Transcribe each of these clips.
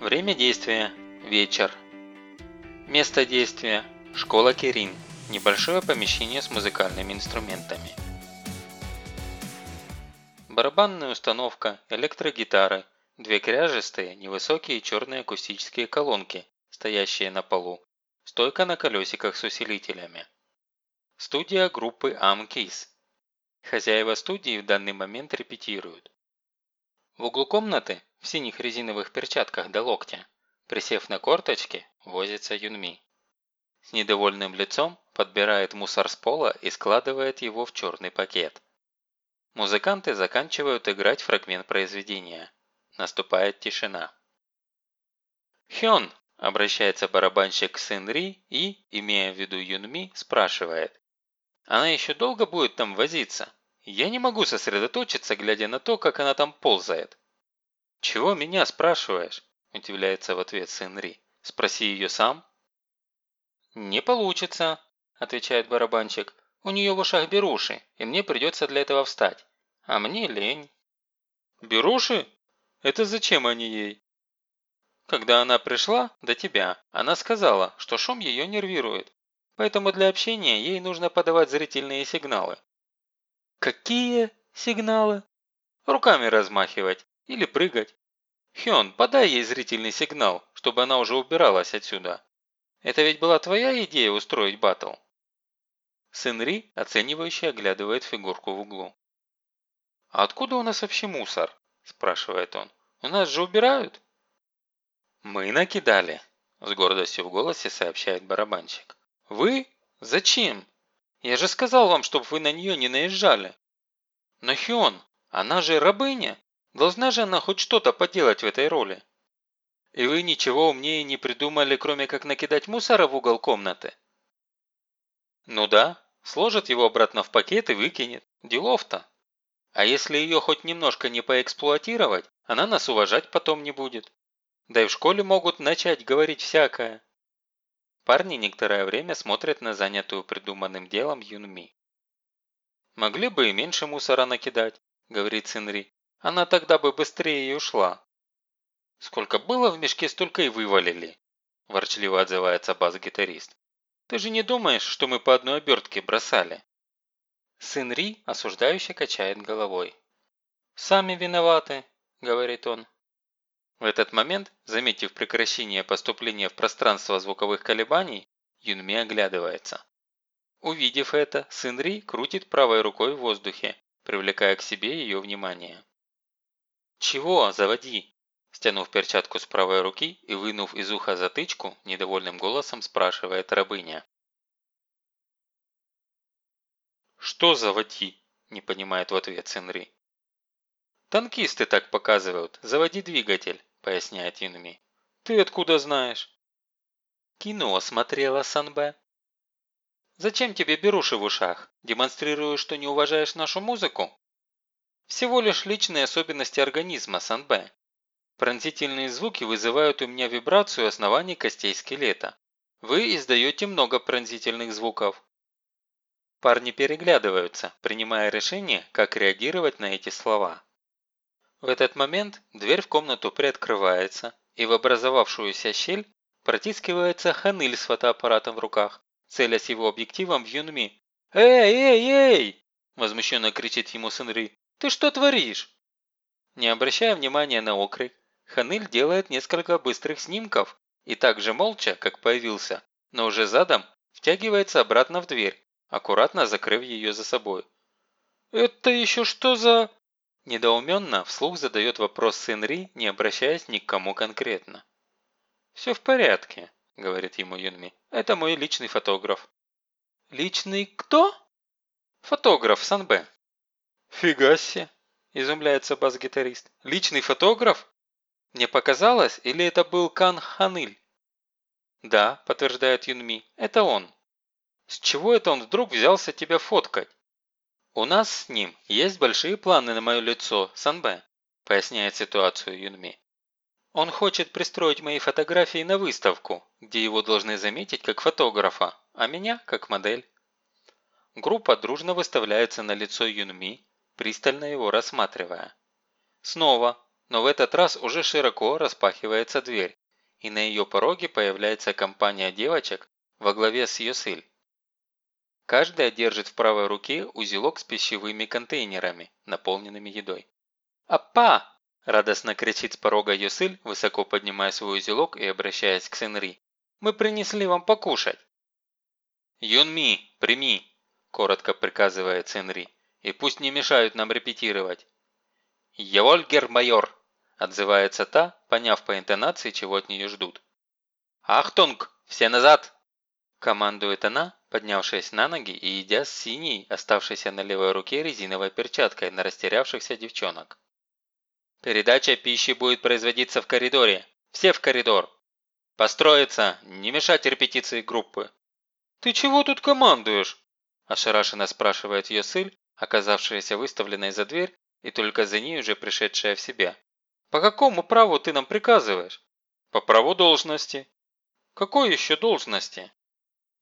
Время действия – вечер. Место действия – школа Кирин, небольшое помещение с музыкальными инструментами. Барабанная установка, электрогитары, две кряжестые, невысокие черные акустические колонки, стоящие на полу, стойка на колесиках с усилителями. Студия группы Амкис. Хозяева студии в данный момент репетируют. В углу комнаты, в синих резиновых перчатках до локтя, присев на корточки, возится Юнми. С недовольным лицом подбирает мусор с пола и складывает его в черный пакет. Музыканты заканчивают играть фрагмент произведения. Наступает тишина. «Хён!» – обращается барабанщик к Синри и, имея в виду Юнми, спрашивает. Она еще долго будет там возиться? Я не могу сосредоточиться, глядя на то, как она там ползает. «Чего меня спрашиваешь?» – удивляется в ответ сын Ри. «Спроси ее сам». «Не получится», – отвечает барабанщик. «У нее в ушах беруши, и мне придется для этого встать. А мне лень». «Беруши? Это зачем они ей?» Когда она пришла до тебя, она сказала, что шум ее нервирует. Поэтому для общения ей нужно подавать зрительные сигналы. Какие сигналы? Руками размахивать или прыгать. Хён, подай ей зрительный сигнал, чтобы она уже убиралась отсюда. Это ведь была твоя идея устроить батл? Сын Ри, оценивающе оглядывает фигурку в углу. «А откуда у нас вообще мусор?» – спрашивает он. «У нас же убирают?» «Мы накидали», – с гордостью в голосе сообщает барабанщик. «Вы? Зачем? Я же сказал вам, чтобы вы на нее не наезжали». «Но Хион, она же рабыня. Должна же она хоть что-то поделать в этой роли». «И вы ничего умнее не придумали, кроме как накидать мусора в угол комнаты?» «Ну да, сложит его обратно в пакет и выкинет. Делов-то. А если ее хоть немножко не поэксплуатировать, она нас уважать потом не будет. Да и в школе могут начать говорить всякое. Парни некоторое время смотрят на занятую придуманным делом Юнми. «Могли бы и меньше мусора накидать», – говорит Синри. «Она тогда бы быстрее и ушла». «Сколько было в мешке, столько и вывалили», – ворчливо отзывается бас-гитарист. «Ты же не думаешь, что мы по одной обертке бросали?» Сын Ри осуждающе качает головой. «Сами виноваты», – говорит он. В этот момент, заметив прекращение поступления в пространство звуковых колебаний, Юнми оглядывается. Увидев это, Сын Ри крутит правой рукой в воздухе, привлекая к себе ее внимание. «Чего? Заводи!» Стянув перчатку с правой руки и вынув из уха затычку, недовольным голосом спрашивает рабыня. «Что заводи?» – не понимает в ответ Сенри. «Танкисты так показывают. Заводи двигатель». – поясняет Юнми. «Ты откуда знаешь?» «Кино смотрела, Санбэ». «Зачем тебе беруши в ушах? Демонстрируешь, что не уважаешь нашу музыку?» «Всего лишь личные особенности организма, Санбэ. Пронзительные звуки вызывают у меня вибрацию оснований костей скелета. Вы издаете много пронзительных звуков». Парни переглядываются, принимая решение, как реагировать на эти слова. В этот момент дверь в комнату приоткрывается, и в образовавшуюся щель протискивается Ханыль с фотоаппаратом в руках, целясь его объективом в Юнми. «Эй, эй, эй!» – возмущенно кричит ему Сынри. «Ты что творишь?» Не обращая внимания на окрик, Ханыль делает несколько быстрых снимков и так же молча, как появился, но уже задом, втягивается обратно в дверь, аккуратно закрыв ее за собой. «Это еще что за...» Недоуменно вслух задает вопрос сын Ри, не обращаясь ни к кому конкретно. «Все в порядке», – говорит ему Юнми. «Это мой личный фотограф». «Личный кто?» «Фотограф Санбэ». «Фига себе!» – изумляется бас-гитарист. «Личный фотограф? Мне показалось, или это был Кан Ханыль?» «Да», – подтверждает Юнми, – «это он». «С чего это он вдруг взялся тебя фоткать?» «У нас с ним есть большие планы на мое лицо, Санбэ», поясняет ситуацию Юнми. «Он хочет пристроить мои фотографии на выставку, где его должны заметить как фотографа, а меня как модель». Группа дружно выставляется на лицо Юнми, пристально его рассматривая. Снова, но в этот раз уже широко распахивается дверь, и на ее пороге появляется компания девочек во главе с Йосыль. Каждая держит в правой руке узелок с пищевыми контейнерами, наполненными едой. «Апа!» – радостно кричит с порога Йосыль, высоко поднимая свой узелок и обращаясь к Сенри. «Мы принесли вам покушать!» «Юнми, прими!» – коротко приказывает Сенри. «И пусть не мешают нам репетировать!» «Евольгер, майор!» – отзывается та, поняв по интонации, чего от нее ждут. «Achtung! Все назад!» – командует она, поднявшись на ноги и идя с синей, оставшейся на левой руке резиновой перчаткой на растерявшихся девчонок. «Передача пищи будет производиться в коридоре. Все в коридор. Построиться, не мешать репетиции группы». «Ты чего тут командуешь?» – ошарашенно спрашивает Йосыль, оказавшаяся выставленной за дверь и только за ней уже пришедшая в себя. «По какому праву ты нам приказываешь?» «По праву должности». «Какой еще должности?»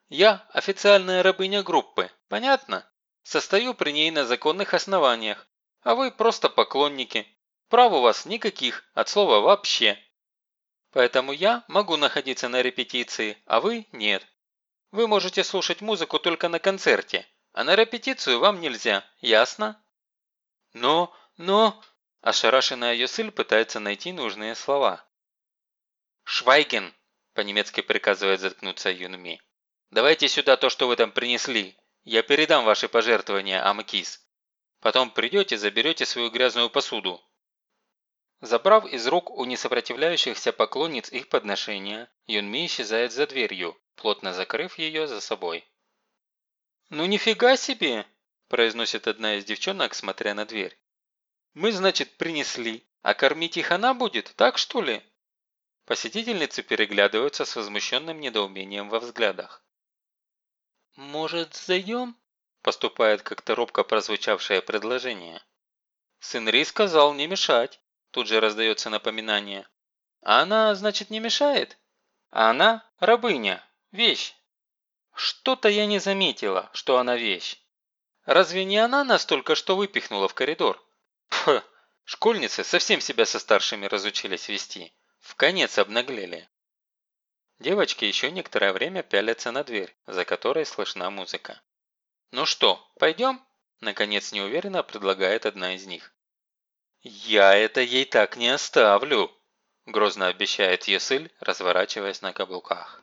«Я официальная рабыня группы, понятно? Состою при ней на законных основаниях, а вы просто поклонники. Прав у вас никаких, от слова «вообще». Поэтому я могу находиться на репетиции, а вы – нет. Вы можете слушать музыку только на концерте, а на репетицию вам нельзя, ясно? Но, но... Ошарашенная Йосыль пытается найти нужные слова. «Швайген!» – по-немецки приказывает заткнуться Юнми. «Давайте сюда то, что вы там принесли. Я передам ваши пожертвования, Амкис. Потом придете, заберете свою грязную посуду». Забрав из рук у несопротивляющихся поклонниц их подношения, Юнми исчезает за дверью, плотно закрыв ее за собой. «Ну нифига себе!» – произносит одна из девчонок, смотря на дверь. «Мы, значит, принесли, а кормить их она будет, так что ли?» Посетительницы переглядываются с возмущенным недоумением во взглядах. «Может, зайдем?» – поступает как-то робко прозвучавшее предложение. «Сынри сказал не мешать», – тут же раздается напоминание. «А она, значит, не мешает?» «А она – рабыня, вещь». Что-то я не заметила, что она вещь. Разве не она настолько что выпихнула в коридор? Пф, школьницы совсем себя со старшими разучились вести. В конец обнаглели. Девочки еще некоторое время пялятся на дверь, за которой слышна музыка. «Ну что, пойдем?» – наконец неуверенно предлагает одна из них. «Я это ей так не оставлю!» – грозно обещает Есыль, разворачиваясь на каблуках.